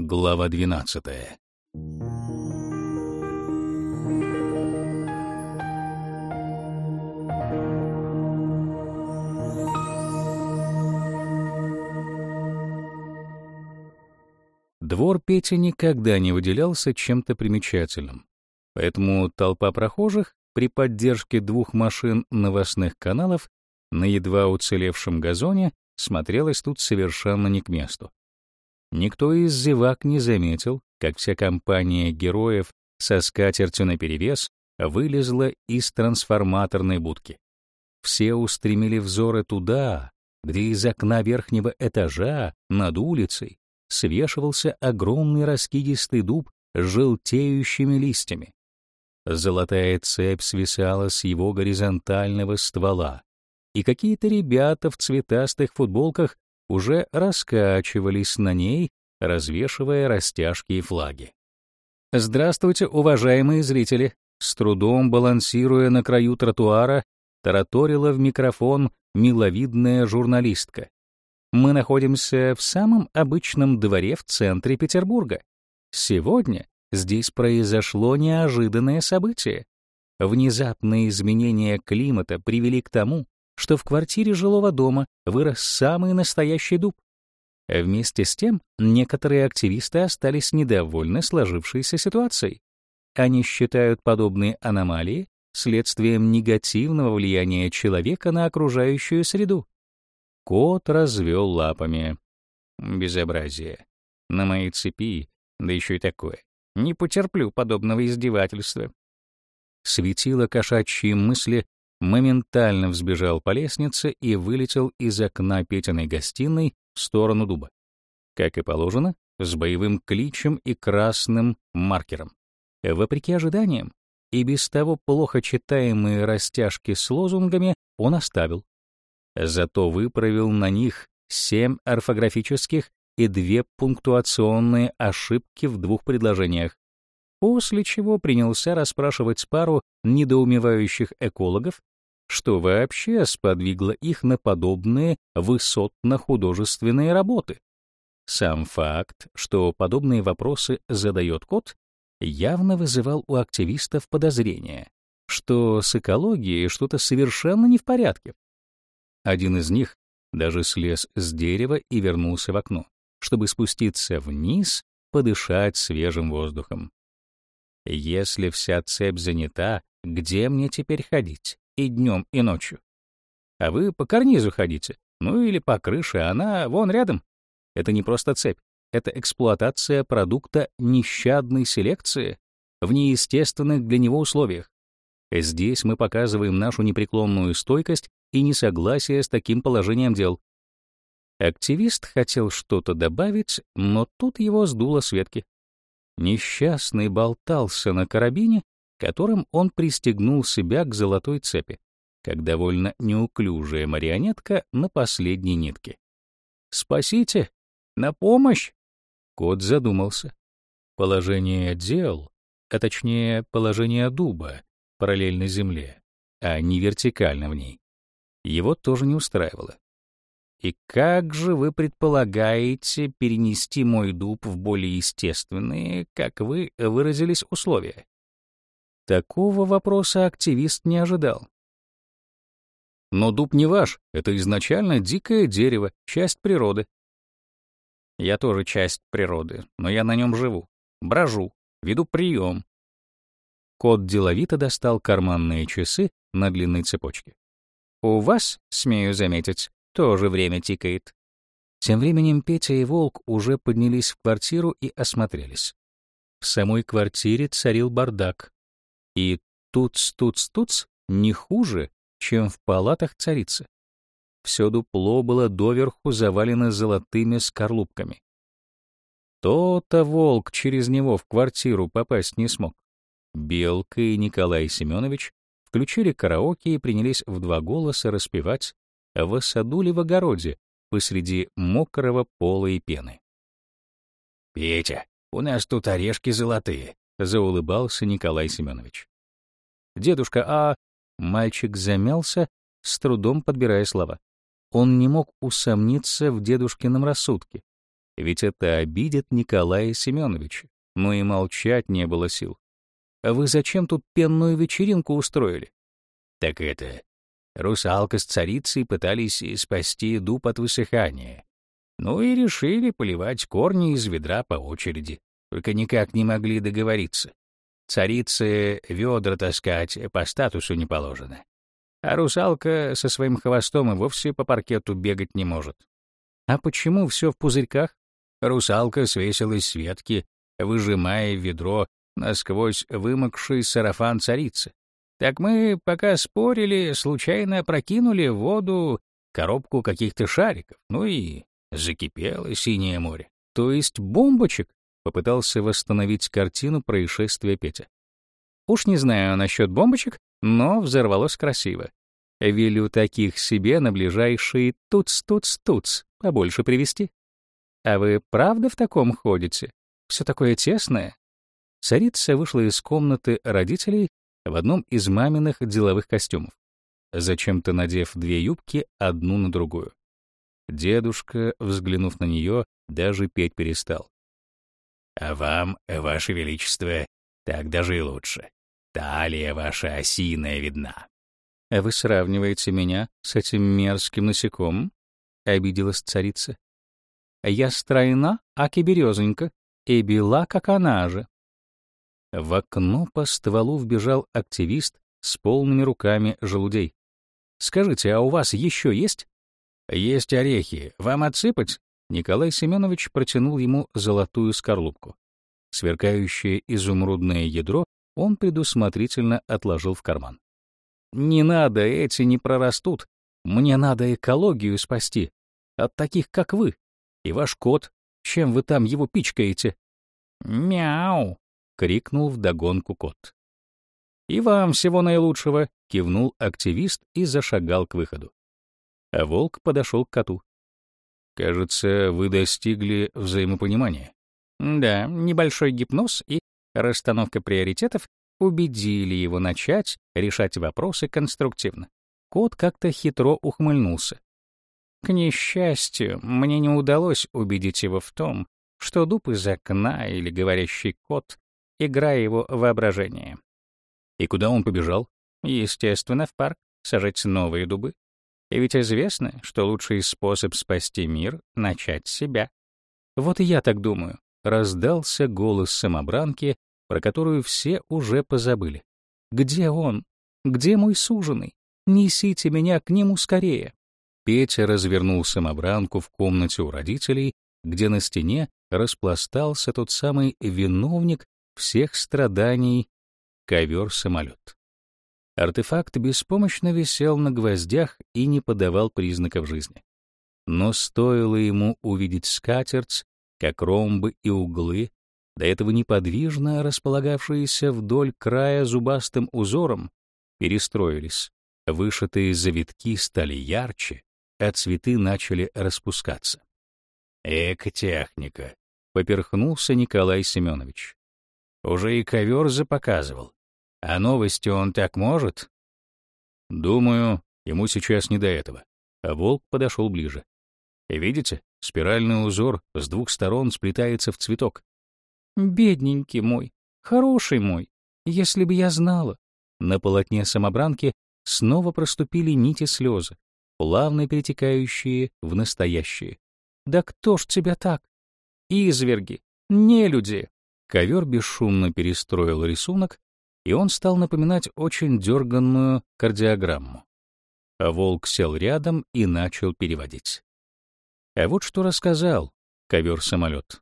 Глава 12. Двор Пети никогда не выделялся чем-то примечательным, поэтому толпа прохожих при поддержке двух машин новостных каналов на едва уцелевшем газоне смотрелась тут совершенно не к месту. Никто из зевак не заметил, как вся компания героев со скатертью наперевес вылезла из трансформаторной будки. Все устремили взоры туда, где из окна верхнего этажа над улицей свешивался огромный раскидистый дуб с желтеющими листьями. Золотая цепь свисала с его горизонтального ствола, и какие-то ребята в цветастых футболках уже раскачивались на ней, развешивая растяжки и флаги. Здравствуйте, уважаемые зрители! С трудом балансируя на краю тротуара, тараторила в микрофон миловидная журналистка. Мы находимся в самом обычном дворе в центре Петербурга. Сегодня здесь произошло неожиданное событие. Внезапные изменения климата привели к тому, что в квартире жилого дома вырос самый настоящий дуб. Вместе с тем, некоторые активисты остались недовольны сложившейся ситуацией. Они считают подобные аномалии следствием негативного влияния человека на окружающую среду. Кот развел лапами. Безобразие. На моей цепи, да еще и такое. Не потерплю подобного издевательства. Светило кошачьи мысли моментально взбежал по лестнице и вылетел из окна Петиной гостиной в сторону дуба. Как и положено, с боевым кличем и красным маркером. Вопреки ожиданиям, и без того плохо читаемые растяжки с лозунгами он оставил. Зато выправил на них семь орфографических и две пунктуационные ошибки в двух предложениях, после чего принялся расспрашивать пару недоумевающих экологов, что вообще сподвигло их на подобные высотно-художественные работы. Сам факт, что подобные вопросы задает кот, явно вызывал у активистов подозрение, что с экологией что-то совершенно не в порядке. Один из них даже слез с дерева и вернулся в окно, чтобы спуститься вниз, подышать свежим воздухом. Если вся цепь занята, где мне теперь ходить? И днем, и ночью. А вы по карнизу ходите, ну или по крыше, она вон рядом. Это не просто цепь, это эксплуатация продукта нещадной селекции в неестественных для него условиях. Здесь мы показываем нашу непреклонную стойкость и несогласие с таким положением дел. Активист хотел что-то добавить, но тут его сдуло с ветки. Несчастный болтался на карабине, которым он пристегнул себя к золотой цепи, как довольно неуклюжая марионетка на последней нитке. «Спасите! На помощь!» Кот задумался. Положение дел, а точнее положение дуба, параллельно земле, а не вертикально в ней, его тоже не устраивало. И как же вы предполагаете перенести мой дуб в более естественные, как вы выразились, условия? Такого вопроса активист не ожидал. Но дуб не ваш, это изначально дикое дерево, часть природы. Я тоже часть природы, но я на нем живу, брожу, веду прием. Кот деловито достал карманные часы на длинной цепочке. У вас, смею заметить, тоже время тикает. Тем временем Петя и Волк уже поднялись в квартиру и осмотрелись. В самой квартире царил бардак. И туц-туц-туц не хуже, чем в палатах царицы. Все дупло было доверху завалено золотыми скорлупками. То-то волк через него в квартиру попасть не смог. Белка и Николай Семенович включили караоке и принялись в два голоса распевать в саду ли в огороде, посреди мокрого пола и пены. «Петя, у нас тут орешки золотые», — заулыбался Николай Семенович. «Дедушка, а...» Мальчик замялся, с трудом подбирая слова. Он не мог усомниться в дедушкином рассудке. ведь это обидит Николая Семеновича, но и молчать не было сил. «А вы зачем тут пенную вечеринку устроили?» «Так это... Русалка с царицей пытались спасти дуб от высыхания. Ну и решили поливать корни из ведра по очереди, только никак не могли договориться. Царице ведра таскать по статусу не положено. А русалка со своим хвостом и вовсе по паркету бегать не может. А почему все в пузырьках? Русалка свесилась с ветки, выжимая ведро насквозь вымокший сарафан царицы. Так мы, пока спорили, случайно прокинули в воду коробку каких-то шариков, ну и закипело синее море. То есть бомбочек? Попытался восстановить картину происшествия Петя. Уж не знаю насчет бомбочек, но взорвалось красиво. Велю таких себе на ближайшие туц-туц-туц побольше привезти. А вы правда в таком ходите? Все такое тесное. Царица вышла из комнаты родителей в одном из маминых деловых костюмов, зачем-то надев две юбки одну на другую. Дедушка, взглянув на нее, даже петь перестал. «А вам, ваше величество, так даже и лучше. Талия ваша осиная видна». «А вы сравниваете меня с этим мерзким насекомым?» — обиделась царица. «Я стройна, аки березонька, и бела, как она же». В окно по стволу вбежал активист с полными руками желудей. «Скажите, а у вас еще есть?» «Есть орехи. Вам отсыпать?» Николай Семенович протянул ему золотую скорлупку. Сверкающее изумрудное ядро он предусмотрительно отложил в карман. «Не надо, эти не прорастут. Мне надо экологию спасти. От таких, как вы. И ваш кот. Чем вы там его пичкаете?» «Мяу!» — крикнул вдогонку кот. «И вам всего наилучшего!» — кивнул активист и зашагал к выходу. А волк подошел к коту. «Кажется, вы достигли взаимопонимания». Да, небольшой гипноз и расстановка приоритетов убедили его начать решать вопросы конструктивно. Кот как-то хитро ухмыльнулся. К несчастью, мне не удалось убедить его в том, что дуб из окна или говорящий кот игра его воображения. И куда он побежал? Естественно, в парк, сажать новые дубы. И ведь известно, что лучший способ спасти мир — начать с себя. Вот и я так думаю. Раздался голос самобранки, про которую все уже позабыли. «Где он? Где мой суженый? Несите меня к нему скорее!» Петя развернул самобранку в комнате у родителей, где на стене распластался тот самый виновник всех страданий ковер-самолет. Артефакт беспомощно висел на гвоздях и не подавал признаков жизни. Но стоило ему увидеть скатерть, как ромбы и углы, до этого неподвижно располагавшиеся вдоль края зубастым узором, перестроились. Вышитые завитки стали ярче, а цветы начали распускаться. «Эко-техника», — поперхнулся Николай Семенович. Уже и ковер запоказывал. А новости он так может? Думаю, ему сейчас не до этого. А волк подошел ближе. Видите, спиральный узор с двух сторон сплетается в цветок. Бедненький мой, хороший мой, если бы я знала. На полотне самобранки снова проступили нити слезы, плавно перетекающие в настоящее. Да кто ж тебя так? Изверги, нелюди. Ковер бесшумно перестроил рисунок, и он стал напоминать очень дерганную кардиограмму. Волк сел рядом и начал переводить. А вот что рассказал ковер-самолет.